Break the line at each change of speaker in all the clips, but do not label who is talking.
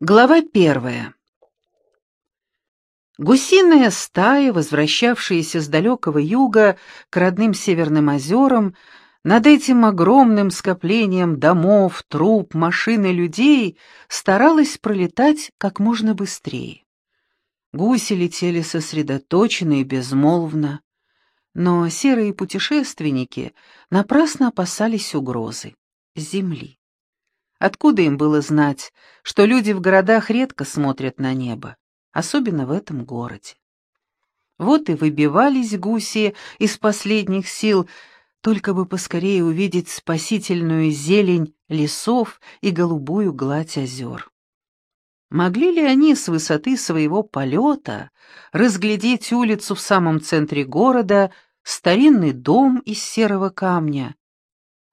Глава первая. Гусиная стая, возвращавшаяся с далекого юга к родным северным озерам, над этим огромным скоплением домов, труб, машин и людей старалась пролетать как можно быстрее. Гуси летели сосредоточенно и безмолвно, но серые путешественники напрасно опасались угрозы — земли. Откуда им было знать, что люди в городах редко смотрят на небо, особенно в этом городе? Вот и выбивались гуси из последних сил, только бы поскорее увидеть спасительную зелень лесов и голубую гладь озер. Могли ли они с высоты своего полета разглядеть улицу в самом центре города, старинный дом из серого камня?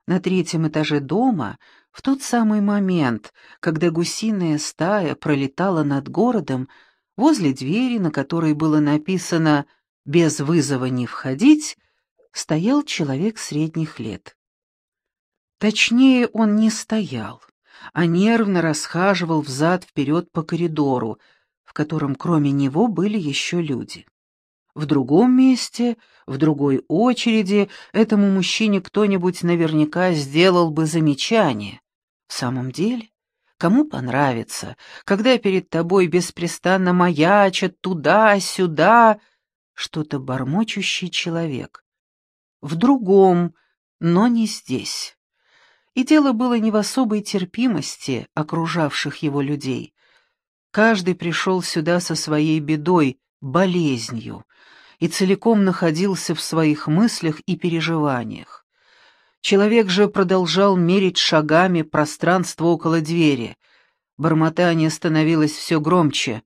На третьем этаже дома в тот самый момент, когда гусиная стая пролетала над городом, возле двери, на которой было написано «Без вызова не входить», стоял человек средних лет. Точнее, он не стоял, а нервно расхаживал взад-вперед по коридору, в котором кроме него были еще люди. В другом месте, в другой очереди этому мужчине кто-нибудь наверняка сделал бы замечание, в самом деле, кому понравится, когда перед тобой беспрестанно маячат туда-сюда что-то бормочущий человек? В другом, но не здесь. И дело было не в особой терпимости окружавших его людей. Каждый пришел сюда со своей бедой, болезнью, и целиком находился в своих мыслях и переживаниях. Человек же продолжал мерить шагами пространство около двери. Бормотание становилось все громче.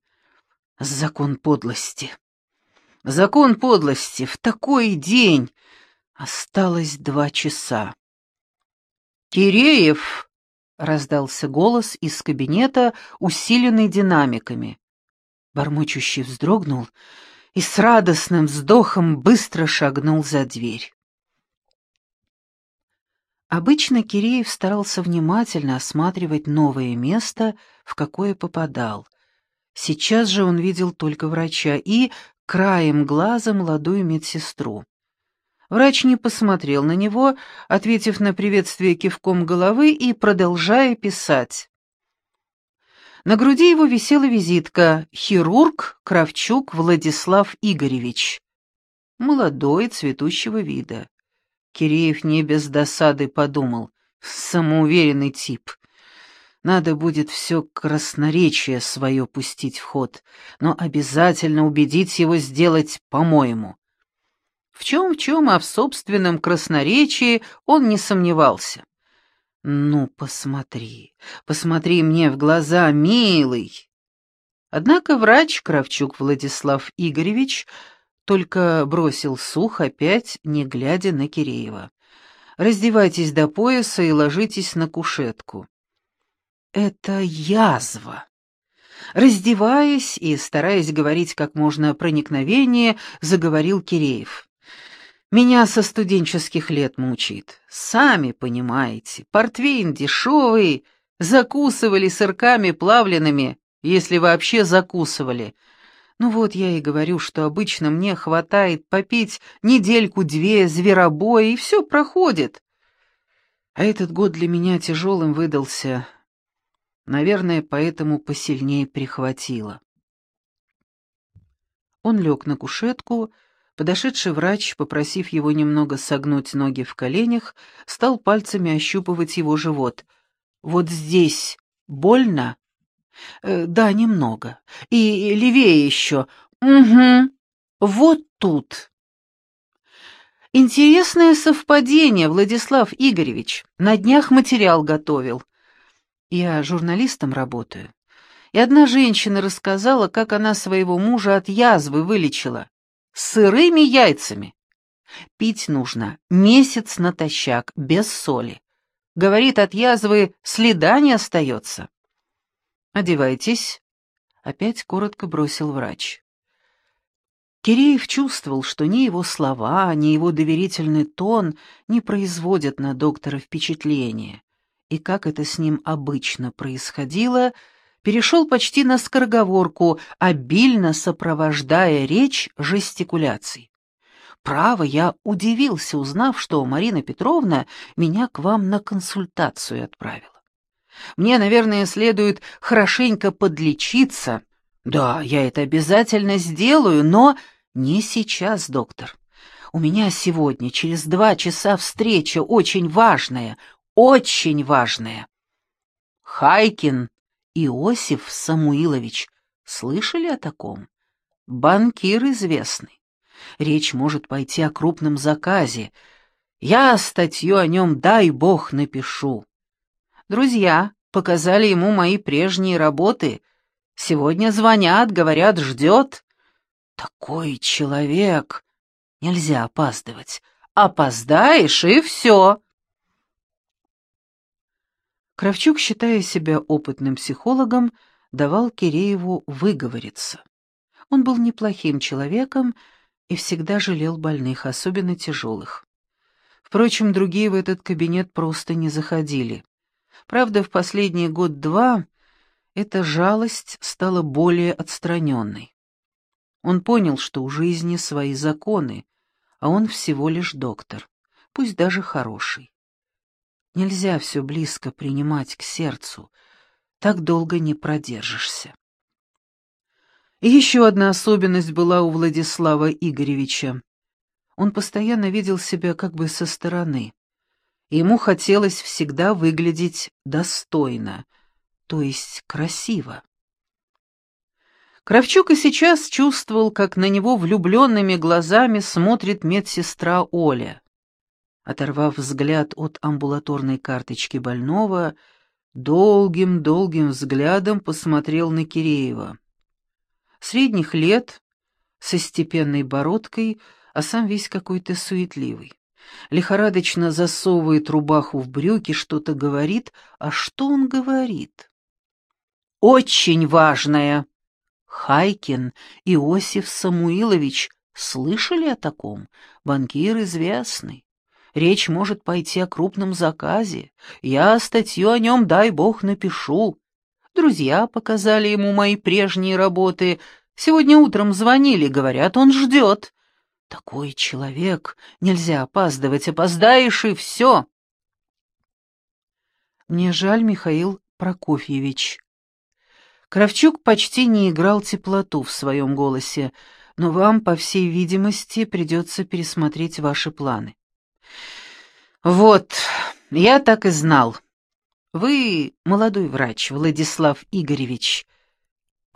Закон подлости. Закон подлости. В такой день. Осталось два часа. «Киреев!» — раздался голос из кабинета, усиленный динамиками. Бормочущий вздрогнул и с радостным вздохом быстро шагнул за дверь. Обычно Киреев старался внимательно осматривать новое место, в какое попадал. Сейчас же он видел только врача и, краем глаза, молодую медсестру. Врач не посмотрел на него, ответив на приветствие кивком головы и продолжая писать. На груди его висела визитка «Хирург Кравчук Владислав Игоревич». Молодой, цветущего вида. Киреев не без досады подумал. Самоуверенный тип. Надо будет все красноречие свое пустить в ход, но обязательно убедить его сделать по-моему. В чем-в чем, а в собственном красноречии он не сомневался. «Ну, посмотри, посмотри мне в глаза, милый!» Однако врач Кравчук Владислав Игоревич только бросил сух опять, не глядя на Киреева. «Раздевайтесь до пояса и ложитесь на кушетку». «Это язва». Раздеваясь и стараясь говорить как можно проникновеннее, заговорил Киреев. «Меня со студенческих лет мучает. Сами понимаете, портвейн дешевый, закусывали сырками плавленными, если вообще закусывали». Ну вот я и говорю, что обычно мне хватает попить недельку-две зверобоя, и все проходит. А этот год для меня тяжелым выдался. Наверное, поэтому посильнее прихватило. Он лег на кушетку, подошедший врач, попросив его немного согнуть ноги в коленях, стал пальцами ощупывать его живот. «Вот здесь больно?» Э, да, немного. И левее еще. Угу. Вот тут. Интересное совпадение, Владислав Игоревич. На днях материал готовил. Я журналистом работаю. И одна женщина рассказала, как она своего мужа от язвы вылечила. Сырыми яйцами. Пить нужно месяц натощак, без соли. Говорит, от язвы следа не остается. «Одевайтесь», — опять коротко бросил врач. Киреев чувствовал, что ни его слова, ни его доверительный тон не производят на доктора впечатления, и как это с ним обычно происходило, перешел почти на скороговорку, обильно сопровождая речь жестикуляцией. Право, я удивился, узнав, что Марина Петровна меня к вам на консультацию отправила. Мне, наверное, следует хорошенько подлечиться. Да, я это обязательно сделаю, но не сейчас, доктор. У меня сегодня, через два часа, встреча очень важная, очень важная. Хайкин Иосиф Самуилович, слышали о таком? Банкир известный. Речь может пойти о крупном заказе. Я статью о нем, дай бог, напишу. Друзья показали ему мои прежние работы. Сегодня звонят, говорят, ждет. Такой человек. Нельзя опаздывать. Опоздаешь, и все. Кравчук, считая себя опытным психологом, давал Кирееву выговориться. Он был неплохим человеком и всегда жалел больных, особенно тяжелых. Впрочем, другие в этот кабинет просто не заходили. Правда, в последний год-два эта жалость стала более отстраненной. Он понял, что у жизни свои законы, а он всего лишь доктор, пусть даже хороший. Нельзя все близко принимать к сердцу, так долго не продержишься. Еще одна особенность была у Владислава Игоревича. Он постоянно видел себя как бы со стороны. Ему хотелось всегда выглядеть достойно, то есть красиво. Кравчук и сейчас чувствовал, как на него влюбленными глазами смотрит медсестра Оля. Оторвав взгляд от амбулаторной карточки больного, долгим-долгим взглядом посмотрел на Киреева. Средних лет, со степенной бородкой, а сам весь какой-то суетливый. Лихорадочно засовывает рубаху в брюки, что-то говорит. А что он говорит? «Очень важное!» Хайкин Иосиф Самуилович слышали о таком? Банкир известный. Речь может пойти о крупном заказе. Я статью о нем, дай бог, напишу. Друзья показали ему мои прежние работы. Сегодня утром звонили, говорят, он ждет. Такой человек, нельзя опаздывать, опоздаешь и все. Мне жаль, Михаил Прокофьевич. Кравчук почти не играл теплоту в своем голосе, но вам, по всей видимости, придется пересмотреть ваши планы. «Вот, я так и знал. Вы молодой врач, Владислав Игоревич.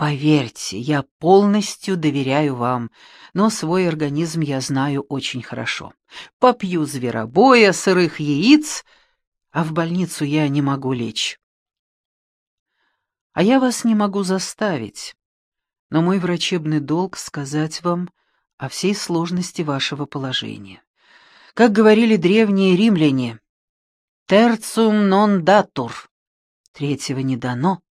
Поверьте, я полностью доверяю вам, но свой организм я знаю очень хорошо. Попью зверобоя, сырых яиц, а в больницу я не могу лечь. А я вас не могу заставить, но мой врачебный долг сказать вам о всей сложности вашего положения. Как говорили древние римляне, «Tertium non datur» — третьего не дано.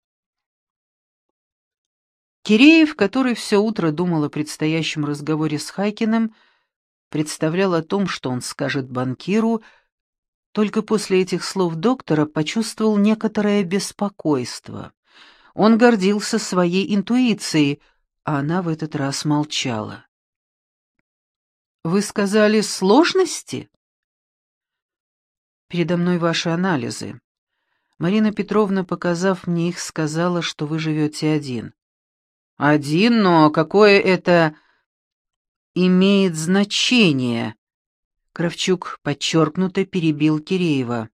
Киреев, который все утро думал о предстоящем разговоре с Хайкиным, представлял о том, что он скажет банкиру, только после этих слов доктора почувствовал некоторое беспокойство. Он гордился своей интуицией, а она в этот раз молчала. Вы сказали сложности? Передо мной ваши анализы. Марина Петровна, показав мне их, сказала, что вы живете один. Один, но какое это имеет значение? Кравчук подчеркнуто перебил Киреева.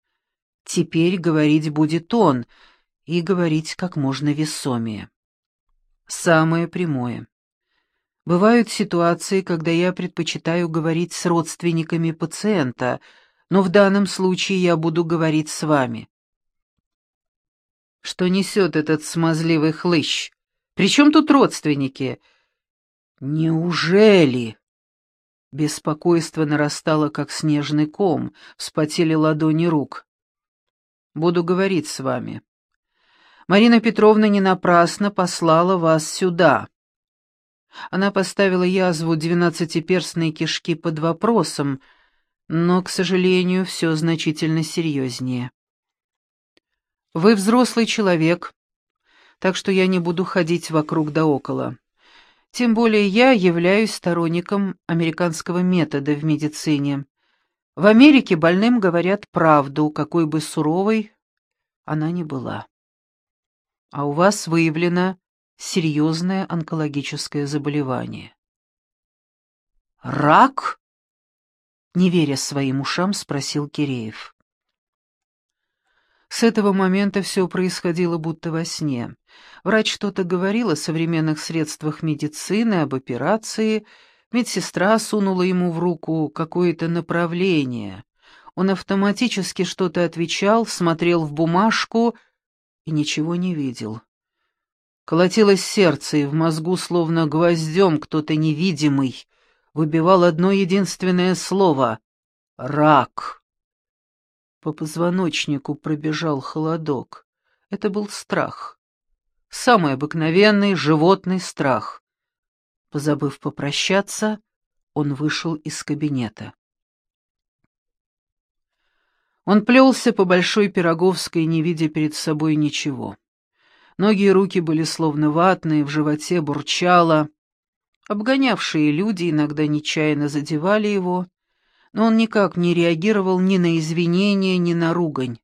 Теперь говорить будет он, и говорить как можно весомее. Самое прямое. Бывают ситуации, когда я предпочитаю говорить с родственниками пациента, но в данном случае я буду говорить с вами. Что несет этот смазливый хлыщ? Причем тут родственники? Неужели? Беспокойство нарастало, как снежный ком, вспотели ладони рук. Буду говорить с вами. Марина Петровна не напрасно послала вас сюда. Она поставила язву двенадцатиперстной кишки под вопросом, но, к сожалению, все значительно серьезнее. Вы взрослый человек, так что я не буду ходить вокруг да около. Тем более я являюсь сторонником американского метода в медицине. В Америке больным говорят правду, какой бы суровой она ни была. А у вас выявлено серьезное онкологическое заболевание. «Рак?» — не веря своим ушам, спросил Киреев. С этого момента все происходило будто во сне. Врач что-то говорил о современных средствах медицины, об операции. Медсестра сунула ему в руку какое-то направление. Он автоматически что-то отвечал, смотрел в бумажку и ничего не видел. Колотилось сердце, и в мозгу словно гвоздем кто-то невидимый выбивал одно единственное слово — «рак». По позвоночнику пробежал холодок. Это был страх. Самый обыкновенный животный страх. Позабыв попрощаться, он вышел из кабинета. Он плелся по Большой Пироговской, не видя перед собой ничего. Ноги и руки были словно ватные, в животе бурчало. Обгонявшие люди иногда нечаянно задевали его, но он никак не реагировал ни на извинения, ни на ругань.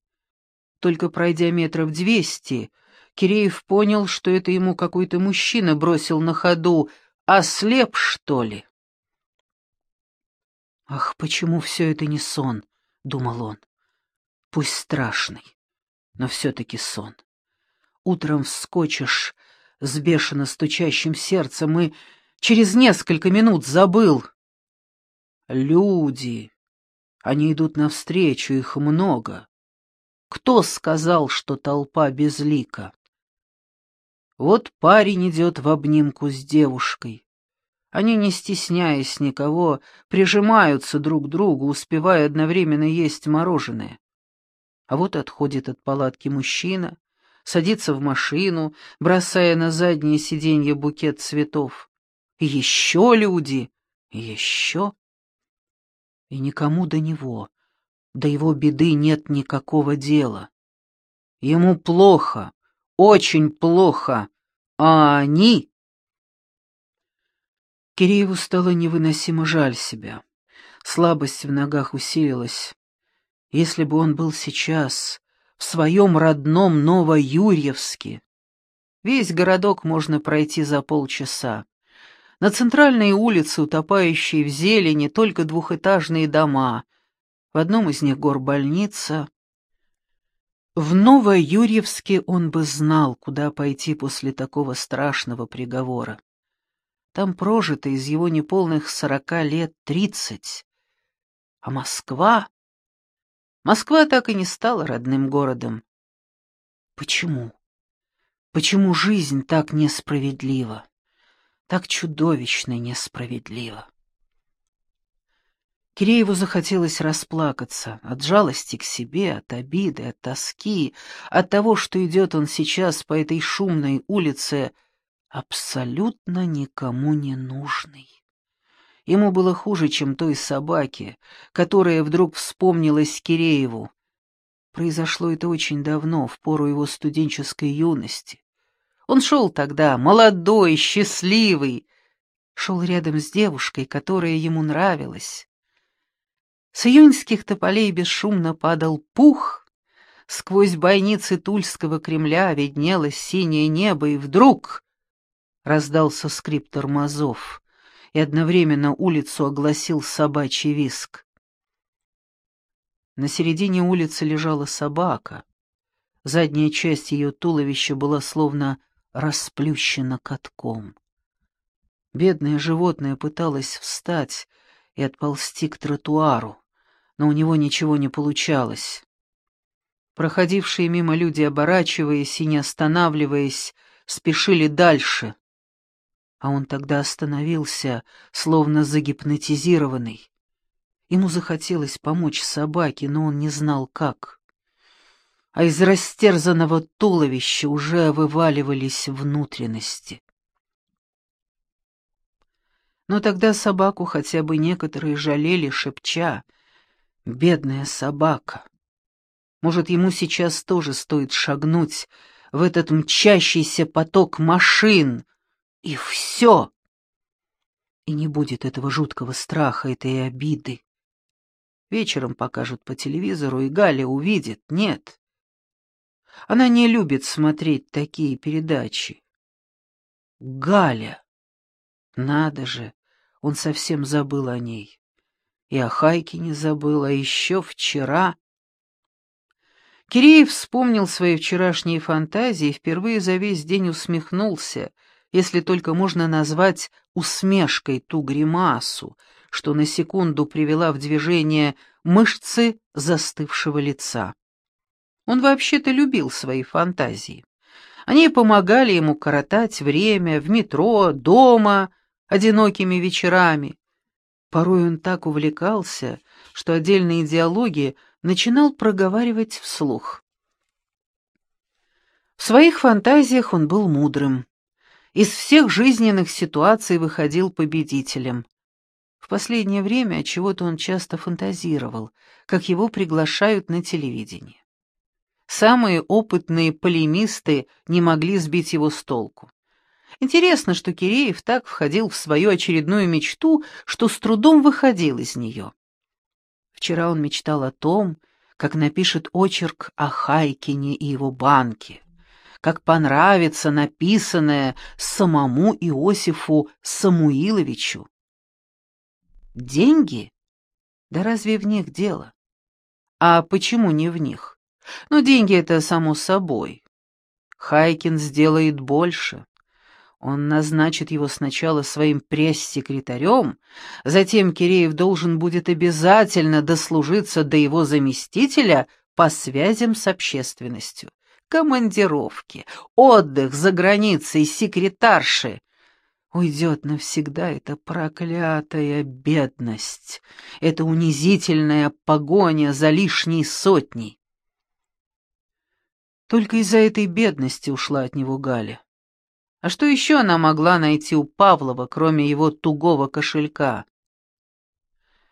Только пройдя метров двести, Киреев понял, что это ему какой-то мужчина бросил на ходу. «Ослеп, что ли?» «Ах, почему все это не сон?» — думал он. «Пусть страшный, но все-таки сон. Утром вскочишь с бешено стучащим сердцем и через несколько минут забыл, Люди. Они идут навстречу, их много. Кто сказал, что толпа безлика? Вот парень идет в обнимку с девушкой. Они, не стесняясь никого, прижимаются друг к другу, успевая одновременно есть мороженое. А вот отходит от палатки мужчина, садится в машину, бросая на заднее сиденье букет цветов. Еще люди, еще и никому до него, до его беды нет никакого дела. Ему плохо, очень плохо, а они... Кирееву стало невыносимо жаль себя. Слабость в ногах усилилась. Если бы он был сейчас в своем родном Новоюрьевске, весь городок можно пройти за полчаса. На центральной улице, утопающей в зелени, только двухэтажные дома. В одном из них горбольница. В Новоюрьевске он бы знал, куда пойти после такого страшного приговора. Там прожито из его неполных сорока лет тридцать. А Москва? Москва так и не стала родным городом. Почему? Почему жизнь так несправедлива? Так чудовищно несправедливо. Кирееву захотелось расплакаться от жалости к себе, от обиды, от тоски, от того, что идет он сейчас по этой шумной улице, абсолютно никому не нужный. Ему было хуже, чем той собаке, которая вдруг вспомнилась Кирееву. Произошло это очень давно, в пору его студенческой юности. Он шел тогда, молодой, счастливый, шел рядом с девушкой, которая ему нравилась. С июньских тополей бесшумно падал пух, сквозь бойницы Тульского Кремля виднелось синее небо, и вдруг раздался скрип тормозов, и одновременно улицу огласил собачий виск. На середине улицы лежала собака. Задняя часть ее туловища была словно расплющена катком. Бедное животное пыталось встать и отползти к тротуару, но у него ничего не получалось. Проходившие мимо люди, оборачиваясь и не останавливаясь, спешили дальше. А он тогда остановился, словно загипнотизированный. Ему захотелось помочь собаке, но он не знал, как а из растерзанного туловища уже вываливались внутренности. Но тогда собаку хотя бы некоторые жалели, шепча «Бедная собака». Может, ему сейчас тоже стоит шагнуть в этот мчащийся поток машин. И все. И не будет этого жуткого страха, этой обиды. Вечером покажут по телевизору, и Галя увидит. Нет. Она не любит смотреть такие передачи. Галя. Надо же, он совсем забыл о ней. И о Хайке не забыл, а еще вчера... Киреев вспомнил свои вчерашние фантазии и впервые за весь день усмехнулся, если только можно назвать усмешкой ту гримасу, что на секунду привела в движение мышцы застывшего лица. Он вообще-то любил свои фантазии. Они помогали ему коротать время в метро, дома, одинокими вечерами. Порой он так увлекался, что отдельные диалоги начинал проговаривать вслух. В своих фантазиях он был мудрым. Из всех жизненных ситуаций выходил победителем. В последнее время от чего-то он часто фантазировал, как его приглашают на телевидение. Самые опытные полемисты не могли сбить его с толку. Интересно, что Киреев так входил в свою очередную мечту, что с трудом выходил из нее. Вчера он мечтал о том, как напишет очерк о Хайкине и его банке, как понравится написанное самому Иосифу Самуиловичу. Деньги? Да разве в них дело? А почему не в них? Но деньги — это само собой. Хайкин сделает больше. Он назначит его сначала своим пресс-секретарем, затем Киреев должен будет обязательно дослужиться до его заместителя по связям с общественностью. Командировки, отдых за границей, секретарши. Уйдет навсегда эта проклятая бедность, эта унизительная погоня за лишней сотней. Только из-за этой бедности ушла от него Галя. А что еще она могла найти у Павлова, кроме его тугого кошелька?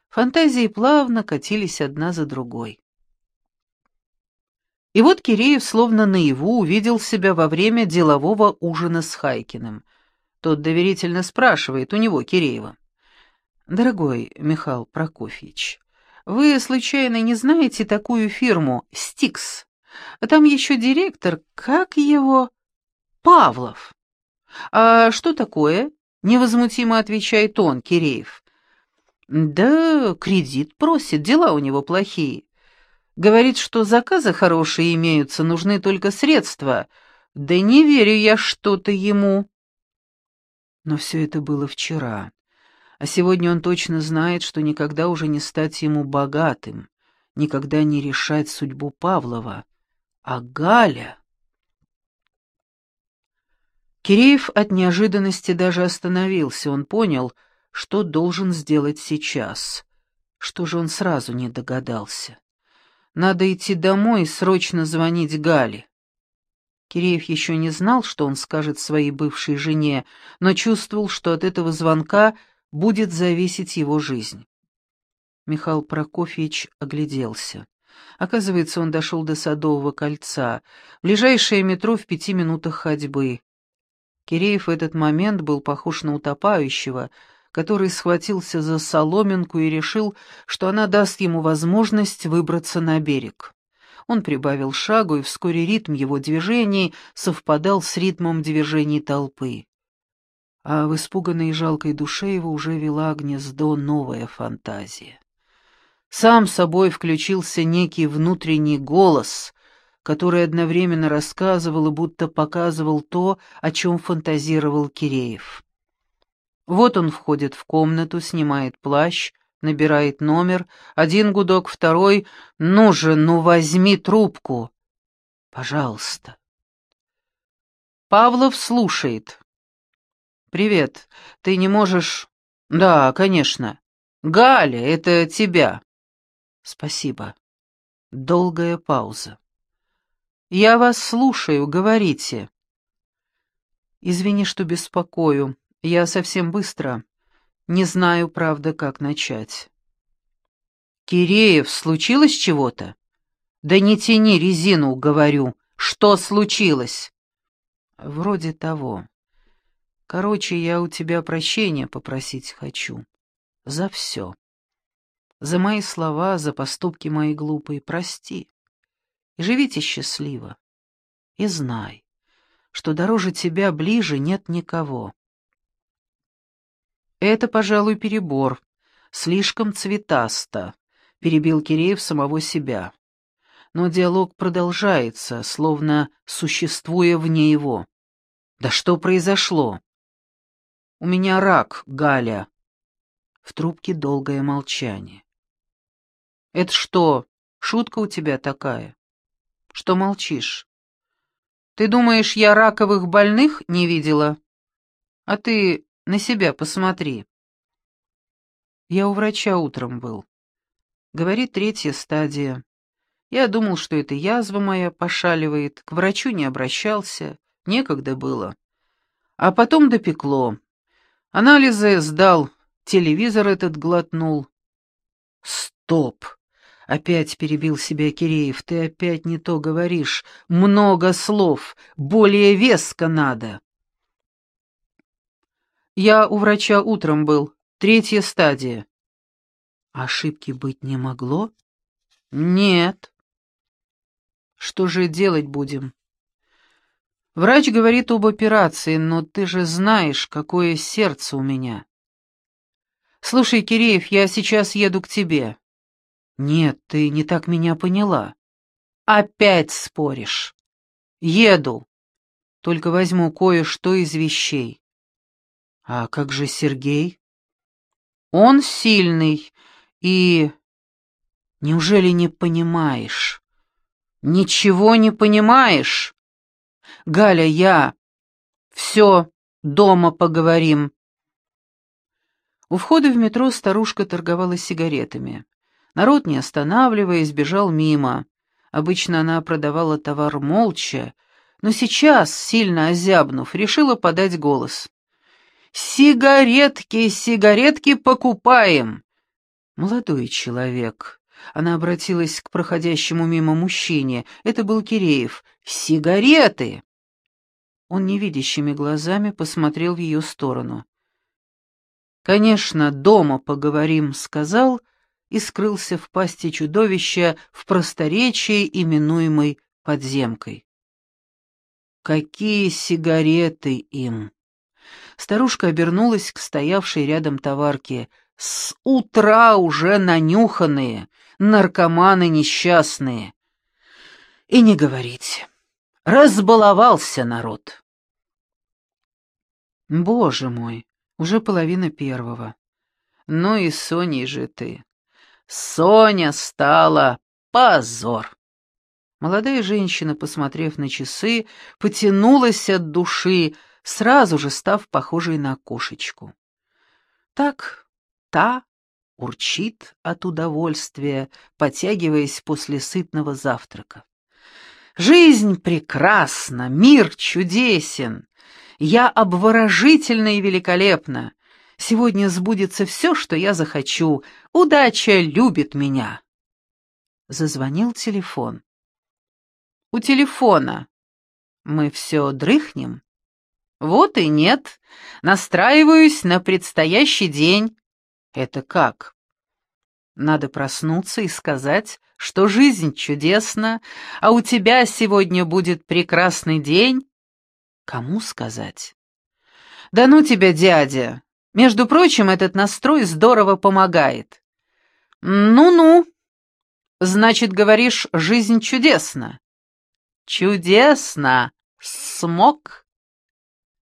Фантазии плавно катились одна за другой. И вот Киреев словно наяву увидел себя во время делового ужина с Хайкиным. Тот доверительно спрашивает у него, Киреева. «Дорогой Михаил Прокофьевич, вы случайно не знаете такую фирму «Стикс»?» А там еще директор, как его? Павлов. А что такое? Невозмутимо отвечает он, Киреев. Да, кредит просит, дела у него плохие. Говорит, что заказы хорошие имеются, нужны только средства. Да не верю я что-то ему. Но все это было вчера. А сегодня он точно знает, что никогда уже не стать ему богатым, никогда не решать судьбу Павлова. А Галя... Киреев от неожиданности даже остановился. Он понял, что должен сделать сейчас. Что же он сразу не догадался? Надо идти домой и срочно звонить Гале. Киреев еще не знал, что он скажет своей бывшей жене, но чувствовал, что от этого звонка будет зависеть его жизнь. Михаил Прокофьевич огляделся. Оказывается, он дошел до Садового кольца, ближайшее метро в пяти минутах ходьбы. Киреев в этот момент был похож на утопающего, который схватился за соломинку и решил, что она даст ему возможность выбраться на берег. Он прибавил шагу, и вскоре ритм его движений совпадал с ритмом движений толпы. А в испуганной и жалкой душе его уже вела гнездо новая фантазия. Сам собой включился некий внутренний голос, который одновременно рассказывал и будто показывал то, о чем фантазировал Киреев. Вот он входит в комнату, снимает плащ, набирает номер, один гудок, второй «Ну же, ну возьми трубку!» «Пожалуйста». Павлов слушает. «Привет, ты не можешь...» «Да, конечно. Галя, это тебя». «Спасибо». Долгая пауза. «Я вас слушаю, говорите». «Извини, что беспокою. Я совсем быстро. Не знаю, правда, как начать». «Киреев, случилось чего-то?» «Да не тяни резину, говорю. Что случилось?» Вроде того. Короче, я у тебя прощения попросить хочу. За все. За мои слова, за поступки мои глупые, прости. И живите счастливо. И знай, что дороже тебя ближе нет никого. Это, пожалуй, перебор. Слишком цветасто, перебил Киреев самого себя. Но диалог продолжается, словно существуя вне его. Да что произошло? У меня рак, Галя. В трубке долгое молчание. Это что, шутка у тебя такая? Что молчишь? Ты думаешь, я раковых больных не видела? А ты на себя посмотри. Я у врача утром был. Говорит, третья стадия. Я думал, что это язва моя пошаливает, к врачу не обращался, некогда было. А потом допекло. Анализы сдал, телевизор этот глотнул. Стоп! Опять перебил себя Киреев. Ты опять не то говоришь. Много слов. Более веско надо. Я у врача утром был. Третья стадия. Ошибки быть не могло? Нет. Что же делать будем? Врач говорит об операции, но ты же знаешь, какое сердце у меня. Слушай, Киреев, я сейчас еду к тебе. «Нет, ты не так меня поняла. Опять споришь. Еду. Только возьму кое-что из вещей». «А как же Сергей?» «Он сильный и...» «Неужели не понимаешь?» «Ничего не понимаешь?» «Галя, я...» «Все, дома поговорим». У входа в метро старушка торговала сигаретами. Народ, не останавливаясь, бежал мимо. Обычно она продавала товар молча, но сейчас, сильно озябнув, решила подать голос. «Сигаретки, сигаретки покупаем!» «Молодой человек», — она обратилась к проходящему мимо мужчине, это был Киреев, «сигареты!» Он невидящими глазами посмотрел в ее сторону. «Конечно, дома поговорим», — сказал, — и скрылся в пасти чудовища в просторечии, именуемой подземкой. Какие сигареты им! Старушка обернулась к стоявшей рядом товарке. С утра уже нанюханные, наркоманы несчастные. И не говорить. Разбаловался народ. Боже мой, уже половина первого. Ну и Соней же ты. Соня стала позор. Молодая женщина, посмотрев на часы, потянулась от души, сразу же став похожей на кошечку. Так та урчит от удовольствия, потягиваясь после сытного завтрака. Жизнь прекрасна, мир чудесен. Я обворожительна и великолепна. Сегодня сбудется все, что я захочу. Удача любит меня. Зазвонил телефон. У телефона. Мы все дрыхнем? Вот и нет. Настраиваюсь на предстоящий день. Это как? Надо проснуться и сказать, что жизнь чудесна, а у тебя сегодня будет прекрасный день. Кому сказать? Да ну тебя, дядя, между прочим, этот настрой здорово помогает. Ну-ну. Значит, говоришь, жизнь чудесна. Чудесно. Смог.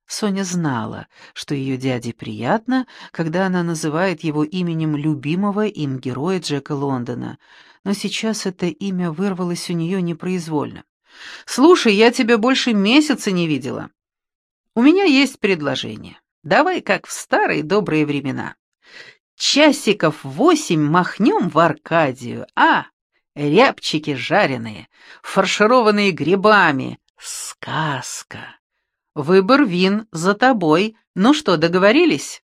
Соня знала, что ее дяде приятно, когда она называет его именем любимого им героя Джека Лондона, но сейчас это имя вырвалось у нее непроизвольно. «Слушай, я тебя больше месяца не видела. У меня есть предложение. Давай как в старые добрые времена. Часиков восемь махнем в Аркадию, а? Рябчики жареные, фаршированные грибами. Сказка. Выбор вин за тобой. Ну что, договорились?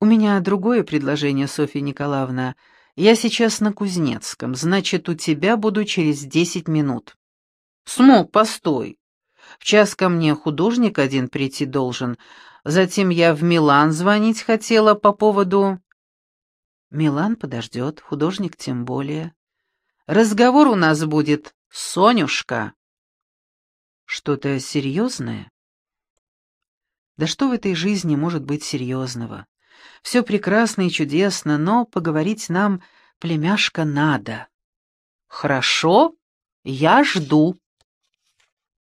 У меня другое предложение, Софья Николаевна. Я сейчас на Кузнецком, значит, у тебя буду через десять минут. Смог, постой. В час ко мне художник один прийти должен. Затем я в Милан звонить хотела по поводу...» «Милан подождет, художник тем более. Разговор у нас будет, Сонюшка». «Что-то серьезное?» «Да что в этой жизни может быть серьезного? Все прекрасно и чудесно, но поговорить нам, племяшка, надо». «Хорошо, я жду».